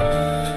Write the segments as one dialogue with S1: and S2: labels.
S1: you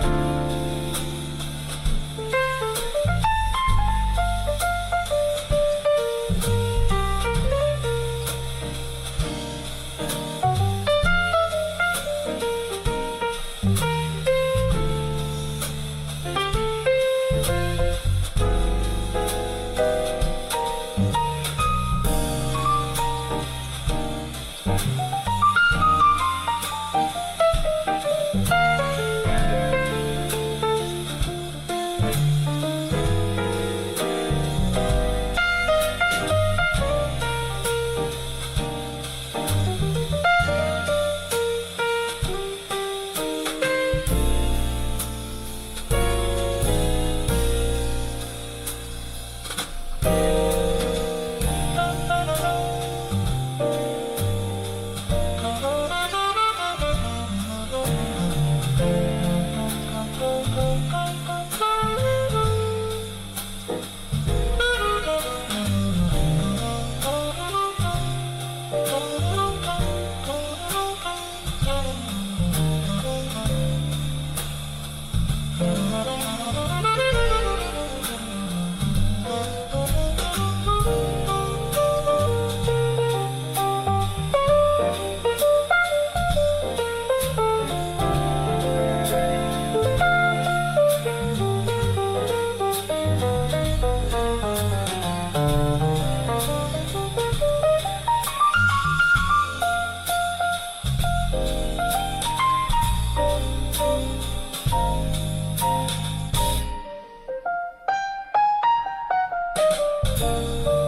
S1: love.